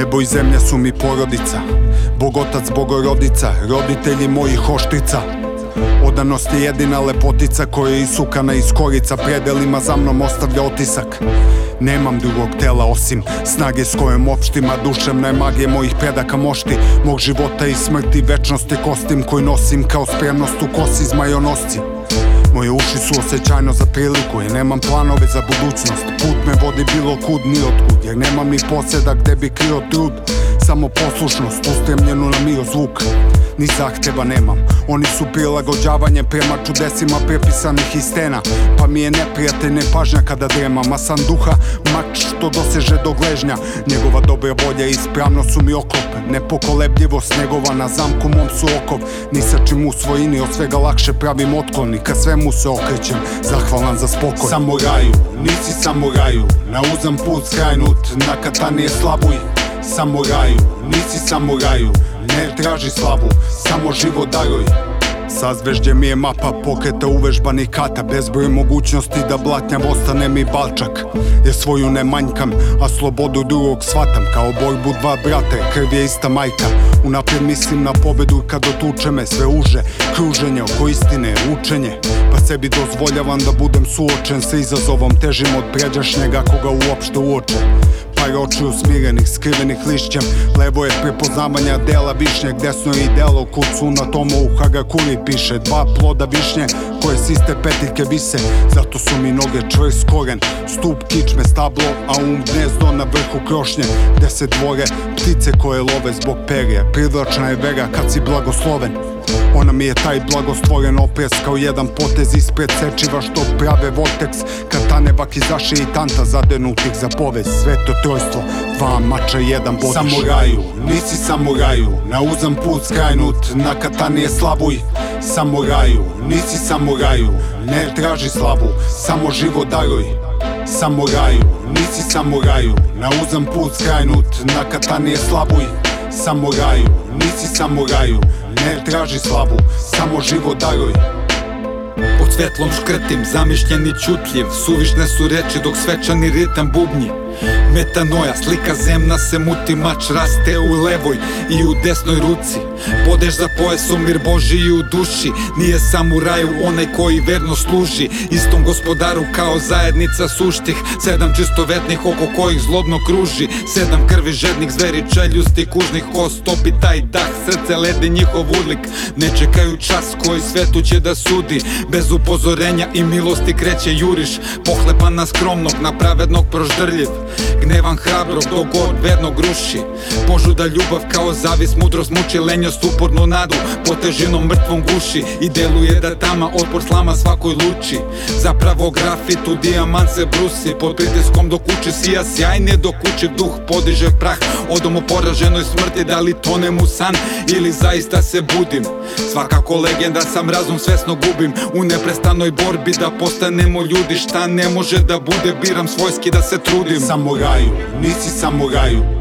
Nebo i zemlja su mi porodica. Bogotac, bogorodica Roditelji mojih oštrica. Odanost je jedina lepotica koja je isukana iz korica Predelima za mnom ostavlja otisak. Nemam drugog tela osim snage s kojom opštima Duševna je magije mojih predaka mošti. Mog života i smrti večnosti kostim koji nosim Kao spremnost u kosi zmajonosci Moje uši su osjećajno za priliku Jer nemam planove za budućnost. Put me vodi bilo kud ni otkud Jer nemam ni poseda gde bi krio trud. Samo poslušnost ustremljenu na mio zvuk Ni zahteva nemam. Oni su prilagođavanje prema čudesima prepisanih iz stena. Pa mi je neprijatelj nepažnja kada dremam A sam duha mač što doseže do gležnja. Njegova dobra volja i ispravnost su mi oklop Nepokolebljivost njegova na zamku mom su okov. Ni sa čim u svojini od svega lakše pravim otklon I ka svemu se okrećem. Zahvalan za spokoj. Samuraju, nisi samuraju Na uzam put skrajnut Na katani je slabuj. Samuraju, nisi samuraju Ne traži slavu, samo život daruj Sazvežđe mi je mapa pokreta uvežbanih kata Bezbroj mogućnosti da blatnjav ostane mi balčak. Jer svoju ne manjkam, a slobodu drugog shvatam. Kao borbu dva brate, krv je ista majka. Unaprijed mislim na pobedu kad otuče me sve uže. Kruženje oko istine, učenje. Pa sebi dozvoljavam da budem suočen sa izazovom. Težim od pređašnjega koga uopšte uoče par očiju smirenih, skrivenih lišćem. Levo je prepoznavanja dela višnjeg Desno je i delo kucu. Na tomu u Hagakuri piše Dva ploda višnje koje s iste petiljke vise. Zato su mi noge čvrst koren. Stup kičme stablo, a um gnezdo na vrhu krošnje. Gde se dvore ptice koje love zbog perija Privlačna je vera kad si blagosloven Ona mi je taj blagostvoren opres kao jedan potez ispred sečiva što prave vortex. Katane vakizaše i tanta zadenutih za povez Sveto trojstvo, dva mača, jedan bodiš. Samuraju, nisi samuraju, na uzam put skrajnut Na katani je slavuj, samuraju, nisi samuraju Ne traži slavu, samo život daruj. Samuraju, nisi samuraju, na uzam put skrajnut Na katani je slavuj, samuraju, nisi samuraju Ne traži slavu, samo život daruj Pod svetlom škrtim, zamišljeni čutljiv Suvišne su reči dok svečani ritam bubnji Metanoja, slika zemna se muti Mač raste u levoj i u desnoj ruci. Podeš za pojasom mir Boži i u duši. Nije samuraju onaj koji verno služi. Istom gospodaru kao zajednica suštih. Sedam čistovetnih oko kojih zlobno kruži. Sedam krvi žednih zveri čeljusti kužnih Ko stopi taj dah, srce ledi njihov udlik Ne čekaju čas koji svetu će da sudi. Bez upozorenja i milosti kreće juriš. Pohlepana skromnog na pravednog proždrljiv Gnevan hrabrog dok god gruši. Požuda ljubav kao zavis mudrost muči lenjost upornu nadu. Po težinom mrtvom guši I deluje da tama otpor slama svakoj luči. Zapravo grafitu dijamant se brusi. Pod pritiskom dok uči sija sjajne Dok uči duh podiže prah. Odom o poraženoj smrti da li tonem u san Ili zaista se budim? Svakako legenda sam razum svesno gubim. U neprestanoj borbi da postanemo ljudi Šta ne može da bude biram svojski da se trudim Samuraju, nisi samuraju